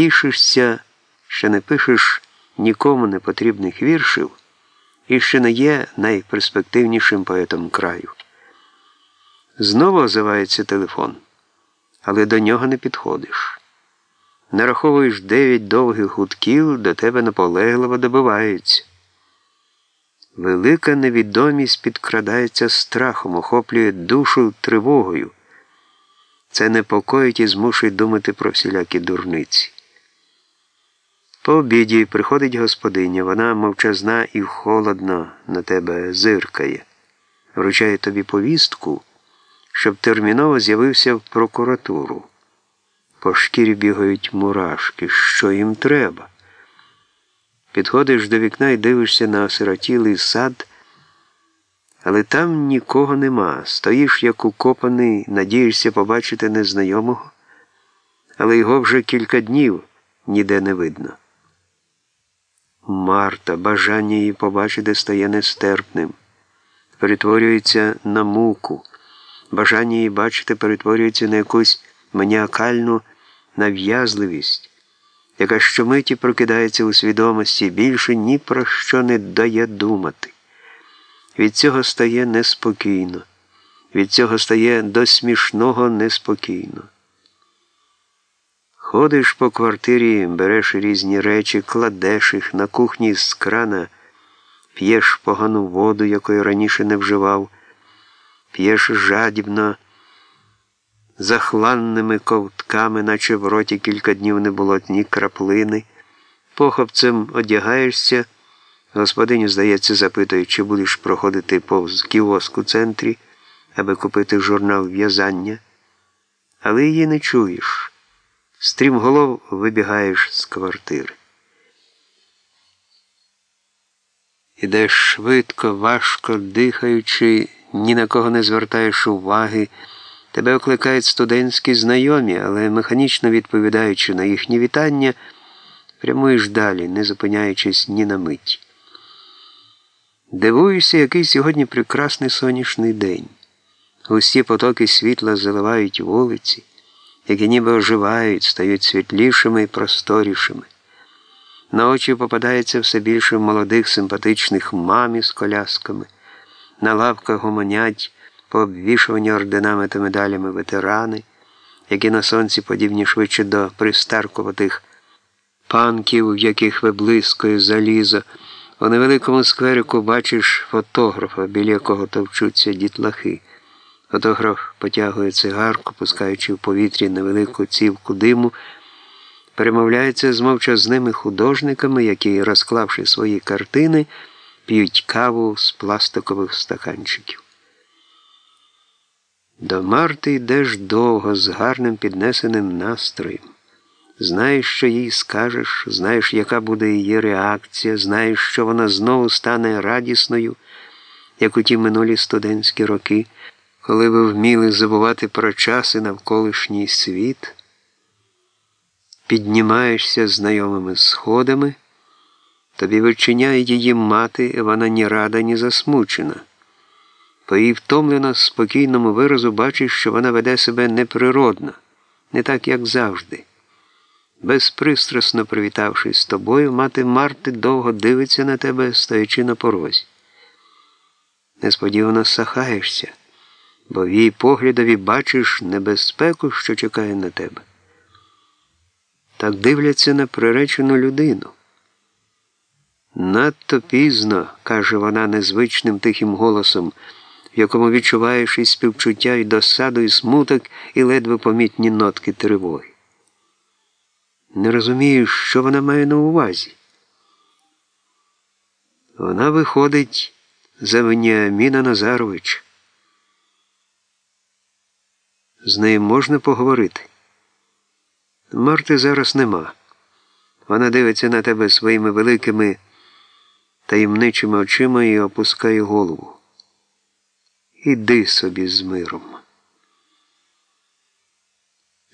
тішишся, що не пишеш нікому не потрібних віршів і що не є найперспективнішим поетом краю. Знову озивається телефон, але до нього не підходиш. Нараховуєш дев'ять довгих гудків, до тебе наполегливо добиваються. Велика невідомість підкрадається страхом, охоплює душу тривогою. Це непокоїть і змушує думати про всілякі дурниці. По обіді приходить господиня, вона мовчазна і холодно на тебе зиркає, вручає тобі повістку, щоб терміново з'явився в прокуратуру. По шкірі бігають мурашки, що їм треба. Підходиш до вікна і дивишся на осиротілий сад, але там нікого нема. Стоїш, як укопаний, надієшся побачити незнайомого, але його вже кілька днів ніде не видно. Марта, бажання її побачити стає нестерпним, перетворюється на муку, бажання її бачити перетворюється на якусь маніакальну нав'язливість, яка щомиті прокидається у свідомості більше ні про що не дає думати. Від цього стає неспокійно, від цього стає до смішного неспокійно. Ходиш по квартирі, береш різні речі, кладеш їх на кухні з крана, п'єш погану воду, якої раніше не вживав, п'єш жадібно, захланними ковтками, наче в роті кілька днів не було ні краплини, похопцем одягаєшся. Господиню, здається, запитує, чи будеш проходити повз кіоск центрі, аби купити журнал в'язання, але її не чуєш. Стрімголов вибігаєш з квартири. Ідеш швидко, важко дихаючи, ні на кого не звертаєш уваги. Тебе окликають студентські знайомі, але механічно відповідаючи на їхні вітання, прямуєш далі, не зупиняючись ні на мить. Дивуюся, який сьогодні прекрасний сонячний день. Густі потоки світла заливають вулиці які ніби оживають, стають світлішими і просторішими. На очі попадається все більше молодих симпатичних мамі з колясками, на лавках гомонять, пообвішувані орденами та медалями ветерани, які на сонці подібні швидше до пристаркуватих панків, в яких виблискує залізо. У невеликому скверику бачиш фотографа, біля якого товчуться дітлахи. Фотограф потягує цигарку, пускаючи в повітрі невелику цівку диму, перемовляється з мовчазними художниками, які, розклавши свої картини, п'ють каву з пластикових стаканчиків. До Марти йдеш довго з гарним піднесеним настроєм. Знаєш, що їй скажеш, знаєш, яка буде її реакція, знаєш, що вона знову стане радісною, як у ті минулі студентські роки коли ви вміли забувати про час і навколишній світ, піднімаєшся знайомими сходами, тобі вичиняє її мати, вона ні рада, ні засмучена. По її втомлено спокійному виразу бачиш, що вона веде себе неприродно, не так, як завжди. Безпристрасно привітавшись з тобою, мати Марти довго дивиться на тебе, стоячи на порозі. Несподівано сахаєшся бо в її поглядові бачиш небезпеку, що чекає на тебе. Так дивляться на приречену людину. Надто пізно, каже вона незвичним тихим голосом, в якому відчуваєш і співчуття, і досаду, і смуток, і ледве помітні нотки тривоги. Не розумієш, що вона має на увазі. Вона виходить за Веніаміна Назаровича. З нею можна поговорити. Марти зараз нема. Вона дивиться на тебе своїми великими таємничими очима і опускає голову. Іди собі з миром.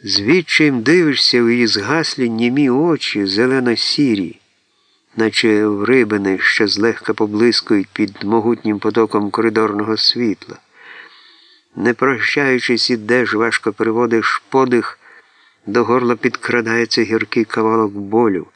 Звідчим дивишся в її згаслі німі очі зелено сірі, наче в рибини, що злегка поблискують під могутнім потоком коридорного світла. Не прощаючись, ідеш, важко приводиш подих, До горла підкрадається гіркий кавалок болю.